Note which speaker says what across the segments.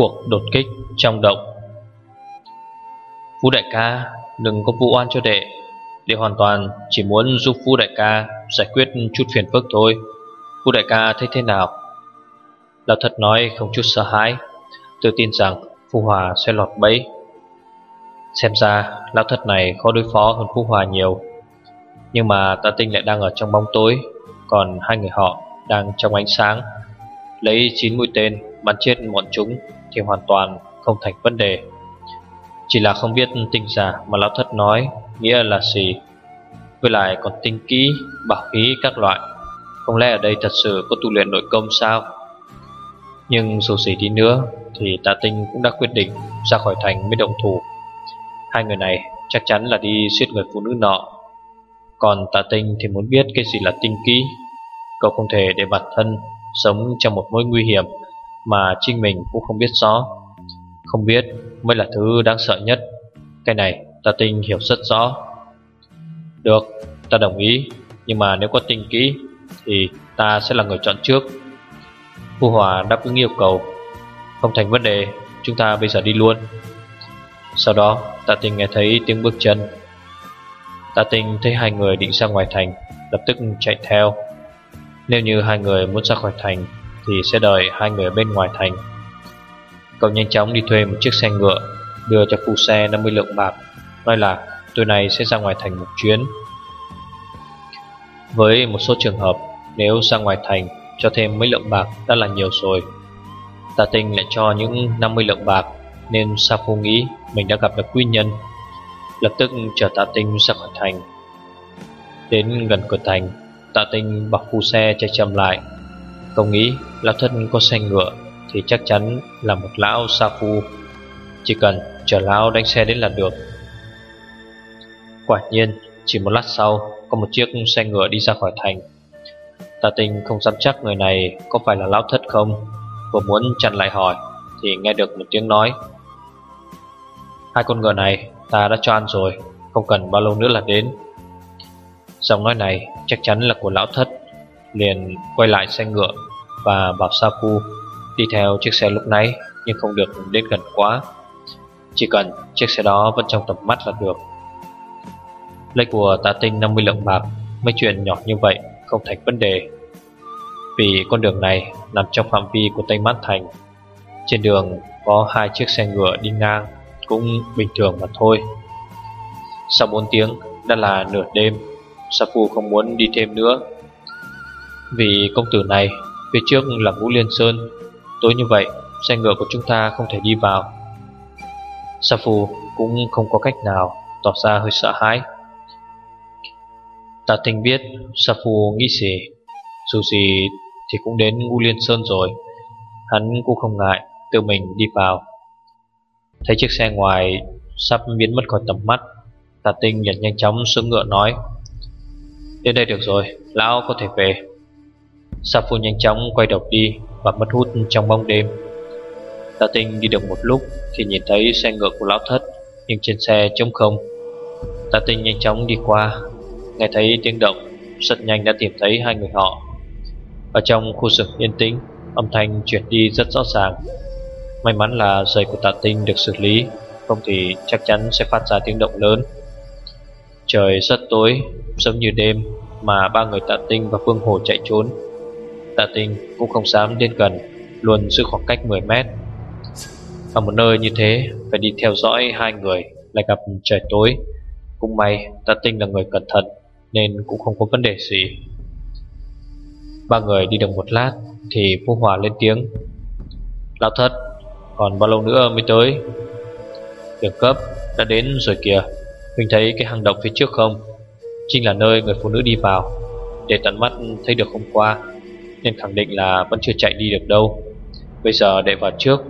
Speaker 1: Cuộc đột kích trong động. Vũ đại ca đừng có vụ oan cho đệ Đệ hoàn toàn chỉ muốn giúp Vũ đại ca giải quyết chút phiền phức thôi. Vũ đại ca thấy thế nào? Lão thật nói không chút sợ hãi, Tự tin rằng Phú Hòa sẽ lọt bẫy. Xem ra lão thật này khó đối phó hơn Phú Hòa nhiều. Nhưng mà ta tinh lại đang ở trong bóng tối, Còn hai người họ đang trong ánh sáng. Lấy 9 mũi tên bắn chết bọn chúng. Thì hoàn toàn không thành vấn đề. Chỉ là không biết tinh giả mà lão thất nói Nghĩa là gì Với lại còn tinh kỹ, bảo khí các loại. Không lẽ ở đây thật sự có tu luyện nội công sao? Nhưng dù gì đi nữa Thì tạ tinh cũng đã quyết định ra khỏi thành mới động thủ. Hai người này chắc chắn là đi giết người phụ nữ nọ. Còn tạ tinh thì muốn biết cái gì là tinh kỹ Cậu không thể để bản thân sống trong một mối nguy hiểm mà chính mình cũng không biết rõ. Không biết mới là thứ đáng sợ nhất. Cái này ta tinh hiểu rất rõ. Được, ta đồng ý. Nhưng mà nếu có tinh kỹ thì ta sẽ là người chọn trước. Phu Hòa đáp ứng yêu cầu. Không thành vấn đề, chúng ta bây giờ đi luôn. Sau đó, Tạ Tinh nghe thấy tiếng bước chân. Tạ Tinh thấy hai người định ra ngoài thành, lập tức chạy theo. Nếu như hai người muốn ra khỏi thành thì sẽ đợi hai người bên ngoài thành. Cậu nhanh chóng đi thuê một chiếc xe ngựa, Đưa cho phu xe 50 lượng bạc, Nói là, tôi này sẽ ra ngoài thành một chuyến. Với một số trường hợp, Nếu ra ngoài thành cho thêm mấy lượng bạc đã là nhiều rồi Tạ tinh lại cho những 50 lượng bạc, Nên Sa Phu nghĩ mình đã gặp được quy nhân. Lập tức chở tạ tinh ra khỏi thành. Đến gần cửa thành Tạ tinh bảo phu xe chạy chậm lại. Không nghĩ lão thân có xe ngựa Thì chắc chắn là một lão sa phu. Chỉ cần chờ lão đánh xe đến là được. Quả nhiên, Chỉ một lát sau, Có một chiếc xe ngựa đi ra khỏi thành. Tà tình không dám chắc người này Có phải là lão thất không. Vừa muốn chặn lại hỏi, Thì nghe được một tiếng nói. Hai con ngựa này ta đã cho ăn rồi, Không cần bao lâu nữa là đến. Giọng nói này chắc chắn là của lão thất. Liền quay lại xe ngựa Và bảo Sa Đi theo chiếc xe lúc nãy Nhưng không được đến gần quá. Chỉ cần chiếc xe đó vẫn trong tầm mắt là được. Lấy của tạ tinh 50 lượng bạc Mấy chuyện nhỏ như vậy không thành vấn đề, Vì con đường này nằm trong phạm vi của Tây Mát Thành. Trên đường có hai chiếc xe ngựa đi ngang Cũng bình thường mà thôi. Sau 4 tiếng, đã là nửa đêm, Sa không muốn đi thêm nữa. Vì công tử này Phía trước là Vũ Liên Sơn. Tối như vậy Xe ngựa của chúng ta không thể đi vào. Sa Phu cũng không có cách nào Tỏ ra hơi sợ hãi. Tạ Tinh biết Sa Phu nghĩ gì. Dù gì thì cũng đến Ngu Liên Sơn rồi. Hắn cũng không ngại Tự mình đi vào. Thấy chiếc xe ngoài Sắp biến mất khỏi tầm mắt Tạ Tinh liền nhanh chóng xuống ngựa nói Đến đây được rồi, lão có thể về. Sa phu nhanh chóng quay đầu đi Và mất hút trong bóng đêm. Tạ tinh đi được một lúc Thì nhìn thấy xe ngựa của lão thất Nhưng trên xe trống không. Tạ tinh nhanh chóng đi qua Nghe thấy tiếng động Rất nhanh đã tìm thấy hai người họ. Ở trong khu rừng yên tĩnh Âm thanh chuyển đi rất rõ ràng. May mắn là giày của tạ tinh được xử lý Không thì chắc chắn sẽ phát ra tiếng động lớn. Trời rất tối, giống như đêm Mà ba người tạ tinh và phương hồ chạy trốn. Tạ tình cũng không dám đến gần, Luôn giữ khoảng cách 10 mét. Ở một nơi như thế, Phải đi theo dõi hai người Lại gặp trời tối. Cũng may, tạ tinh là người cẩn thận, Nên cũng không có vấn đề gì. Ba người đi được một lát, Thì Phú Hòa lên tiếng. Lão thất, Còn bao lâu nữa mới tới? Đường cấp đã đến rồi kìa. Huynh thấy cái hang động phía trước không? Chính là nơi người phụ nữ đi vào, Để tận mắt thấy được hôm qua. Nên khẳng định là vẫn chưa chạy đi được đâu. Bây giờ đệ vào trước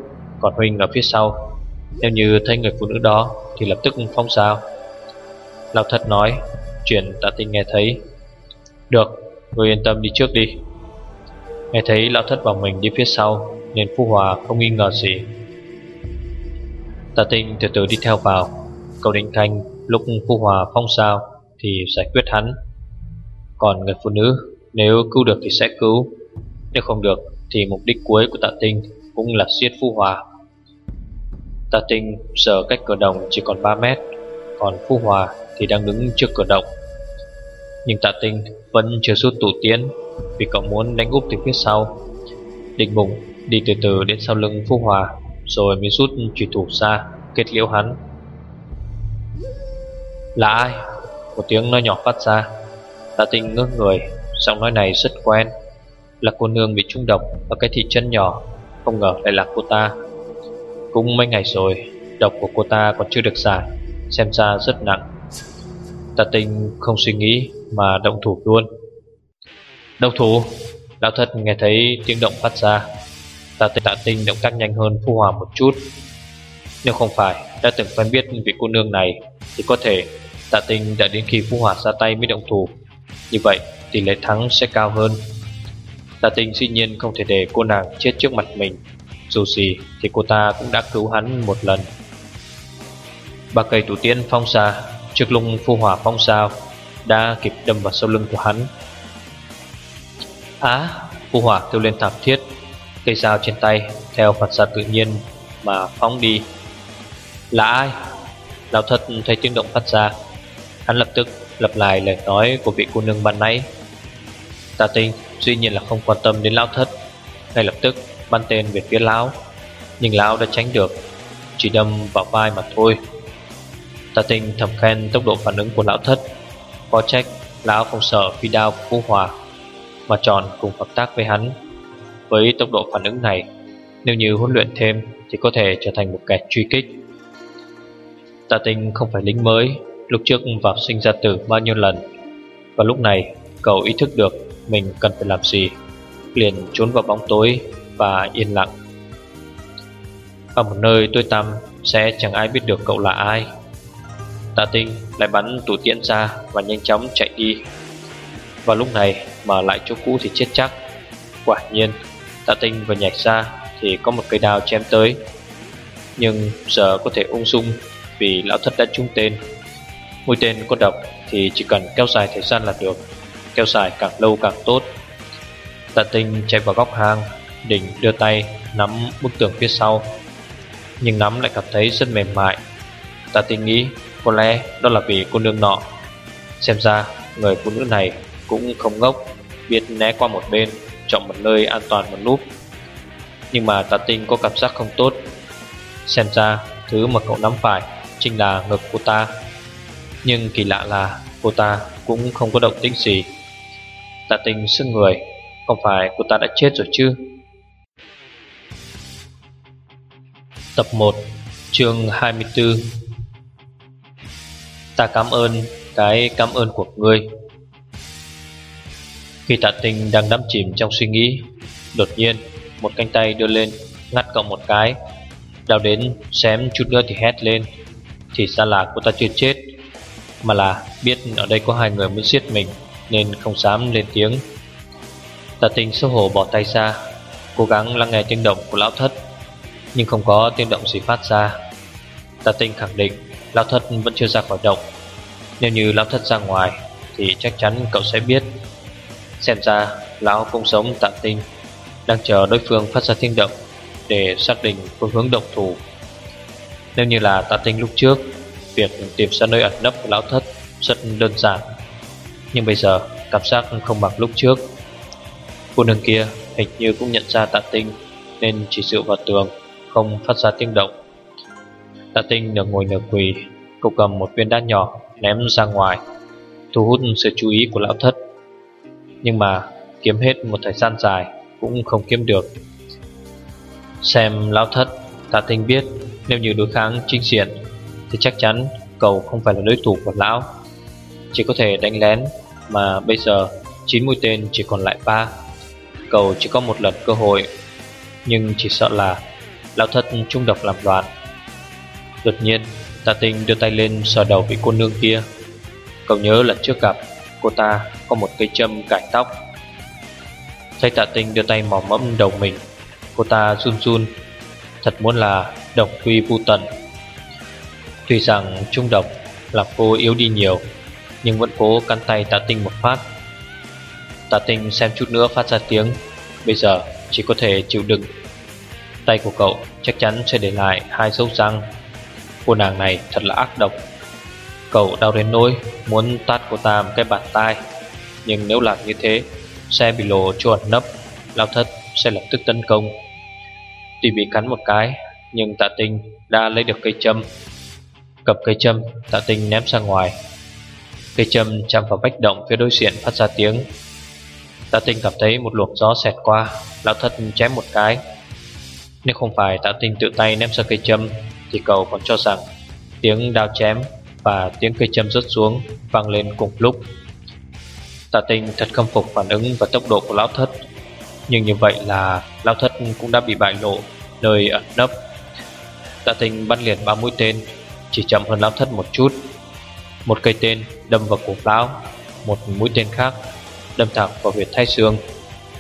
Speaker 1: Còn Huynh ở phía sau. Nếu như thấy người phụ nữ đó Thì lập tức phong sao. Lão thật nói Chuyện tạ tinh nghe thấy. Được, người yên tâm đi trước đi. Nghe thấy lão thất bảo mình đi phía sau Nên Phu Hòa không nghi ngờ gì. Tạ tinh từ từ đi theo vào. Cậu định canh lúc Phu Hòa phong sao Thì giải quyết hắn. Còn người phụ nữ Nếu cứu được thì sẽ cứu. Nếu không được, thì mục đích cuối của tạ tinh Cũng là siết Phu Hòa. Tạ tinh giờ cách cửa đồng chỉ còn 3 mét, Còn Phu Hòa thì đang đứng trước cửa động. Nhưng tạ tinh vẫn chưa rút tủ tiến Vì cậu muốn đánh úp từ phía sau. Định bụng đi từ từ đến sau lưng Phu Hòa, Rồi mới rút trùy thủ ra Kết liễu hắn. Là ai? Một tiếng nói nhỏ phát ra. Tạ tinh ngước người, Giọng nói này rất quen. Là cô nương bị trung độc ở cái thị trấn nhỏ Không ngờ lại là cô ta. Cũng mấy ngày rồi Độc của cô ta còn chưa được giải Xem ra rất nặng. Tạ tinh không suy nghĩ Mà động thủ luôn. Động thủ? Lão thật nghe thấy tiếng động phát ra. Tạ tinh, tạ tinh động tác nhanh hơn Phu Hòa một chút. Nếu không phải đã từng quen biết vị cô nương này Thì có thể tạ tinh đã đến khi Phu Hòa ra tay mới động thủ. Như vậy tỷ lệ thắng sẽ cao hơn. Tạ tinh dĩ nhiên không thể để cô nàng chết trước mặt mình. Dù gì thì cô ta cũng đã cứu hắn một lần. Ba cây thủ tiên phong xa Trước lung phu hỏa phong sao Đã kịp đâm vào sau lưng của hắn. Á, Phu hỏa kêu lên thảm thiết, Cây dao trên tay Theo phật xạ tự nhiên Mà phóng đi. Là ai? Lão thật thấy tiếng động phát ra. Hắn lập tức lặp lại lời nói của vị cô nương ban nãy. Tà tinh duy nhiên là không quan tâm đến lão thất. Ngay lập tức, bắn tên về phía lão. Nhưng lão đã tránh được. Chỉ đâm vào vai mà thôi. Tà tinh thầm khen tốc độ phản ứng của lão thất. Có trách lão không sợ phi đao của Phú Hòa, Mà tròn cùng hợp tác với hắn. Với tốc độ phản ứng này, Nếu như huấn luyện thêm Thì có thể trở thành một kẻ truy kích. Tà tinh không phải lính mới, Lúc trước vào sinh ra tử bao nhiêu lần. Và lúc này, cậu ý thức được mình cần phải làm gì? Liền trốn vào bóng tối Và yên lặng. Ở một nơi tôi tăm, Sẽ chẳng ai biết được cậu là ai. Tạ tinh lại bắn tủ tiễn ra Và nhanh chóng chạy đi. Vào lúc này mà lại chỗ cũ thì chết chắc. Quả nhiên, Tạ tinh vừa nhảy ra Thì có một cây đao chém tới. Nhưng giờ có thể ung dung Vì lão thất đã trúng tên. Mũi tên có độc thì chỉ cần kéo dài thời gian là được. Kéo dài càng lâu càng tốt. Tạ tinh chạy vào góc hang, định đưa tay nắm bức tường phía sau, Nhưng nắm lại cảm thấy rất mềm mại. Tạ tinh nghĩ, có lẽ đó là vì cô nương nọ. Xem ra, người phụ nữ này cũng không ngốc, Biết né qua một bên, Chọn một nơi an toàn một núp Nhưng mà tạ tinh có cảm giác không tốt. Xem ra, thứ mà cậu nắm phải Chính là ngực của ta. Nhưng kỳ lạ là cô ta cũng không có động tĩnh gì. Tạ Tình sưng người, Không phải cô ta đã chết rồi chứ? Tập 1 chương 24 Ta cảm ơn cái cảm ơn của ngươi. Khi tạ Tình đang đắm chìm trong suy nghĩ, Đột nhiên, một cánh tay đưa lên, Ngắt cậu một cái. Đào đến xém chút nữa thì hét lên, Thì ra là cô ta chưa chết, Mà là biết ở đây có hai người muốn giết mình. Nên không dám lên tiếng. Tạ tinh xấu hổ bỏ tay ra, Cố gắng lắng nghe tiếng động của lão thất, Nhưng không có tiếng động gì phát ra. Tạ tinh khẳng định Lão thất vẫn chưa ra khỏi động. Nếu như lão thất ra ngoài, Thì chắc chắn cậu sẽ biết. Xem ra lão cũng sống Tạ tinh Đang chờ đối phương phát ra tiếng động Để xác định phương hướng độc thủ. Nếu như là tạ tinh lúc trước, Việc tìm ra nơi ẩn nấp của lão thất Rất đơn giản. Nhưng bây giờ, cảm giác không bằng lúc trước. Cô nương kia hình như cũng nhận ra tạ tinh, Nên chỉ dựa vào tường, Không phát ra tiếng động. Tạ tinh nửa ngồi nửa quỳ, Cậu cầm một viên đá nhỏ, ném ra ngoài, Thu hút sự chú ý của lão thất. Nhưng mà, kiếm hết một thời gian dài, Cũng không kiếm được. Xem lão thất, Tạ tinh biết Nếu như đối kháng chính diện, Thì chắc chắn cậu không phải là đối thủ của lão. Chỉ có thể đánh lén mà bây giờ 9 mũi tên chỉ còn lại 3 Cậu chỉ có một lần cơ hội, Nhưng chỉ sợ là Lão thất trung độc làm loạn. Đột nhiên, Tạ tinh đưa tay lên sờ đầu vị cô nương kia. Cậu nhớ lần trước gặp Cô ta có một cây châm cải tóc. Thấy tạ tinh đưa tay mò mẫm đầu mình, Cô ta run run. Thật muốn là độc quy vô tận. Tuy rằng trung độc làm cô yếu đi nhiều nhưng vẫn cố cắn tay tạ tinh một phát. Tạ tinh xem chút nữa phát ra tiếng, Bây giờ chỉ có thể chịu đựng. Tay của cậu chắc chắn sẽ để lại hai dấu răng. Cô nàng này thật là ác độc. Cậu đau đến nỗi muốn tát cô ta một cái bàn tay. Nhưng nếu làm như thế xe bị lộ cho ẩn nấp. Lao thất sẽ lập tức tấn công. Tuy bị cắn một cái, Nhưng tạ tinh đã lấy được cây châm. Cầm cây châm, Tạ tinh ném ra ngoài. Cây châm chạm vào vách động phía đối diện phát ra tiếng. Tạ tinh cảm thấy một luồng gió xẹt qua, Lão thất chém một cái. Nếu không phải tạ tinh tự tay ném ra cây châm, Thì cậu còn cho rằng Tiếng đao chém và tiếng cây châm rớt xuống vang lên cùng lúc. Tạ tinh thật khâm phục phản ứng và tốc độ của lão thất, Nhưng như vậy là lão thất cũng đã bị bại lộ nơi ẩn nấp. Tạ tinh bắn liền ba mũi tên, Chỉ chậm hơn lão thất một chút. Một cây tên đâm vào cổ lão, Một mũi tên khác đâm thẳng vào huyệt thái xương.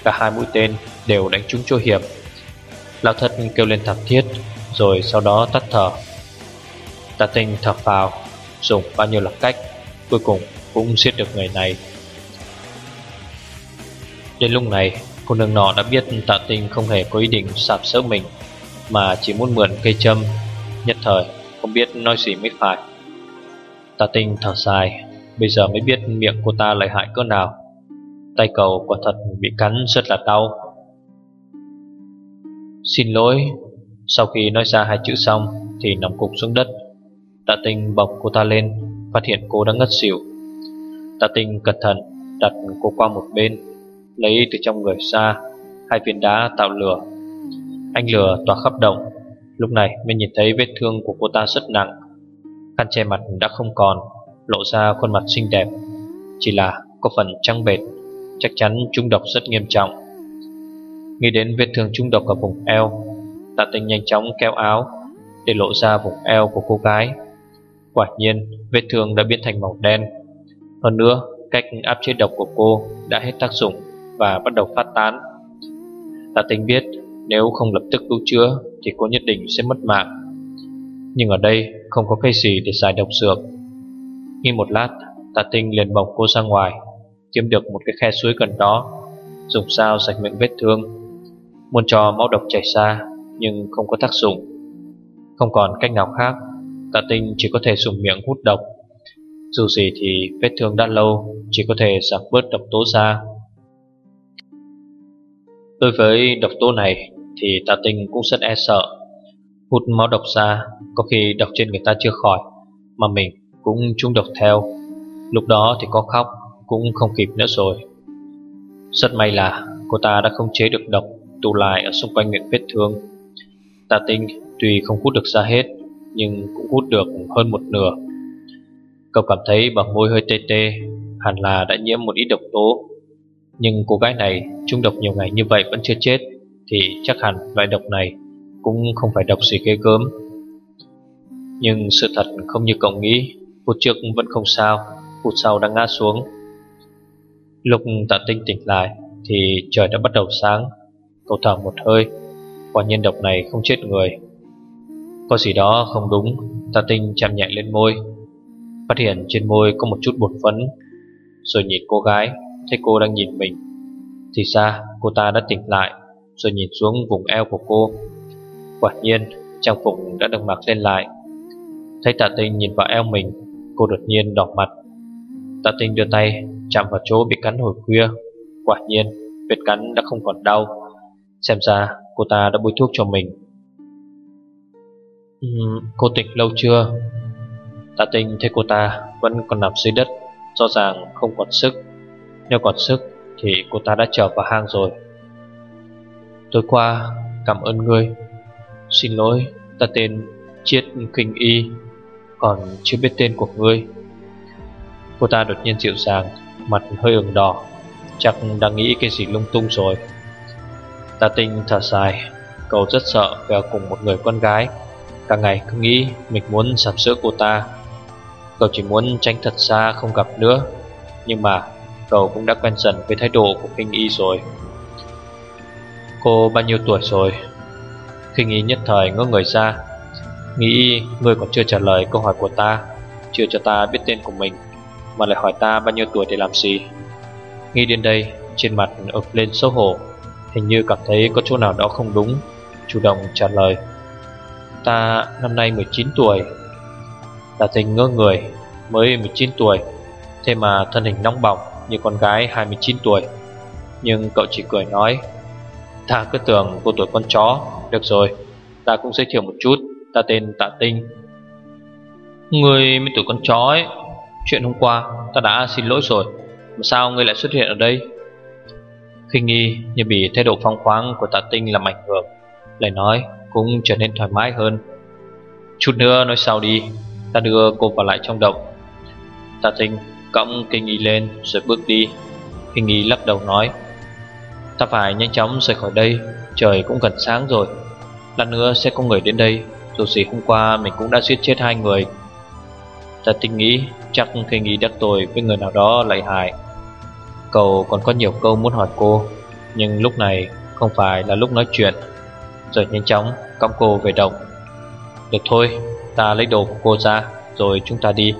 Speaker 1: Cả hai mũi tên đều đánh trúng chỗ hiểm. Lão thất kêu lên thảm thiết, Rồi sau đó tắt thở. Tạ tinh thở vào Dùng bao nhiêu là cách, Cuối cùng cũng giết được người này. Đến lúc này, Cô nương nọ đã biết tạ tinh không hề có ý định sạp sỡ mình, Mà chỉ muốn mượn cây châm, Nhất thời không biết nói gì mới phải. Tạ tinh thở dài, Bây giờ mới biết miệng cô ta lợi hại cỡ nào. Tay cầu quả thật bị cắn rất là đau. Xin lỗi, Sau khi nói ra hai chữ xong Thì nằm cục xuống đất. Tạ tinh bọc cô ta lên, Phát hiện cô đã ngất xỉu. Tạ tinh cẩn thận đặt cô qua một bên, Lấy từ trong người ra Hai viên đá tạo lửa. Anh lửa tỏa khắp động Lúc này mình nhìn thấy vết thương của cô ta rất nặng. Khăn che mặt đã không còn, Lộ ra khuôn mặt xinh đẹp. Chỉ là có phần trắng bệt Chắc chắn trung độc rất nghiêm trọng. Nghĩ đến vết thương trung độc ở vùng eo, Tạ tinh nhanh chóng kéo áo Để lộ ra vùng eo của cô gái. Quả nhiên, vết thương đã biến thành màu đen. Hơn nữa, cách áp chế độc của cô đã hết tác dụng Và bắt đầu phát tán. Tạ tinh biết nếu không lập tức cứu chữa Thì cô nhất định sẽ mất mạng. Nhưng ở đây không có cây gì để giải độc dược. Nghi một lát, Tạ tinh liền bồng cô ra ngoài Kiếm được một cái khe suối gần đó, Dùng sao sạch miệng vết thương. Muốn cho máu độc chảy ra, Nhưng không có tác dụng. Không còn cách nào khác, Tạ tinh chỉ có thể dùng miệng hút độc. Dù gì thì vết thương đã lâu, Chỉ có thể giảm bớt độc tố ra. Đối với độc tố này, Thì tạ tinh cũng rất e sợ. Hút máu độc ra Có khi độc trên người ta chưa khỏi Mà mình cũng trúng độc theo Lúc đó thì có khóc Cũng không kịp nữa rồi Rất may là cô ta đã không chế được độc Tụ lại ở xung quanh miệng vết thương Tà tinh tuy không hút được ra hết nhưng cũng hút được hơn một nửa. Cậu cảm thấy bằng môi hơi tê tê, hẳn là đã nhiễm một ít độc tố. Nhưng cô gái này trung độc nhiều ngày như vậy vẫn chưa chết, thì chắc hẳn loại độc này cũng không phải độc gì ghê gớm. Nhưng sự thật không như cậu nghĩ, phút trước vẫn không sao, phút sau đã ngã xuống. Lúc tạ tinh tỉnh lại thì trời đã bắt đầu sáng, cậu thở một hơi, quả nhiên độc này không chết người. Có gì đó không đúng Tạ tinh chạm nhẹ lên môi. Phát hiện trên môi có một chút bột phấn. Rồi nhìn cô gái Thấy cô đang nhìn mình. Thì ra cô ta đã tỉnh lại Rồi nhìn xuống vùng eo của cô. Quả nhiên, trang phục đã được mặc lên lại. Thấy tạ tinh nhìn vào eo mình, Cô đột nhiên đỏ mặt. Tạ tinh đưa tay chạm vào chỗ bị cắn hồi khuya. Quả nhiên, vết cắn đã không còn đau. Xem ra cô ta đã bôi thuốc cho mình. Cô tịch lâu chưa? Tạ tinh thấy cô ta Vẫn còn nằm dưới đất, Rõ ràng không còn sức. Nếu còn sức thì cô ta đã trở vào hang rồi. Tối qua, cảm ơn ngươi. Xin lỗi, Ta tên Chiết Kinh Y, Còn chưa biết tên của ngươi. Cô ta đột nhiên dịu dàng, Mặt hơi ửng đỏ, Chắc đang nghĩ cái gì lung tung rồi. Ta tinh thở dài, Cậu rất sợ về cùng một người con gái. Cả ngày cứ nghĩ mình muốn sắm sữa cô ta. Cậu chỉ muốn tránh thật xa không gặp nữa, Nhưng mà cậu cũng đã quen dần với thái độ của Kinh Y rồi. Cô bao nhiêu tuổi rồi? Kinh Y nhất thời ngỡ người ra. Nghĩ người còn chưa trả lời câu hỏi của ta, Chưa cho ta biết tên của mình, Mà lại hỏi ta bao nhiêu tuổi để làm gì. Nghĩ đến đây, Trên mặt ực lên xấu hổ, Hình như cảm thấy có chỗ nào đó không đúng, Chủ động trả lời. Ta năm nay 19 tuổi. Tà tình ngơ người, Mới 19 tuổi, Thế mà thân hình nóng bỏng như con gái 29 tuổi. Nhưng cậu chỉ cười nói Ta cứ tưởng cô tuổi con chó. Được rồi, Ta cũng giới thiệu một chút. Ta tên Tạ Tinh. Người mới tuổi con chó ấy, Chuyện hôm qua ta đã xin lỗi rồi. Mà sao ngươi lại xuất hiện ở đây? Khi nghi như bị thay độ phong khoáng của tạ tinh làm ảnh hưởng, Lại nói cũng trở nên thoải mái hơn. Chút nữa nói sau đi. Ta đưa cô vào lại trong động. Tạ tinh cõng kinh nghi lên rồi bước đi. Kinh nghi lắc đầu nói Ta phải nhanh chóng rời khỏi đây Trời cũng gần sáng rồi. Lát nữa sẽ có người đến đây Dù gì hôm qua mình cũng đã giết chết hai người. Ta tinh nghĩ chắc khi nghĩ đắc tội với người nào đó lại hại. Cậu còn có nhiều câu muốn hỏi cô Nhưng lúc này không phải là lúc nói chuyện. Rồi nhanh chóng cõng cô về động. Được thôi, ta lấy đồ của cô ra Rồi chúng ta đi.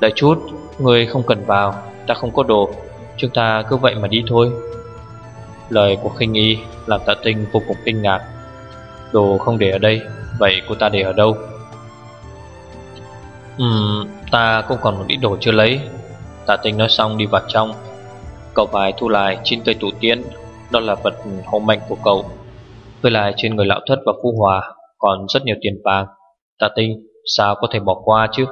Speaker 1: Đợi chút, người không cần vào Ta không có đồ. Chúng ta cứ vậy mà đi thôi. Lời của khinh y làm tạ tinh vô cùng kinh ngạc. Đồ không để ở đây Vậy cô ta để ở đâu? Ừm, ta cũng còn một ít đồ chưa lấy. Tạ tinh nói xong đi vào trong. Cậu phải thu lại trên cây tủ tiên Đó là vật hậu mệnh của cậu. Với lại trên người lão thất và phu hòa Còn rất nhiều tiền vàng. Tạ tinh sao có thể bỏ qua chứ?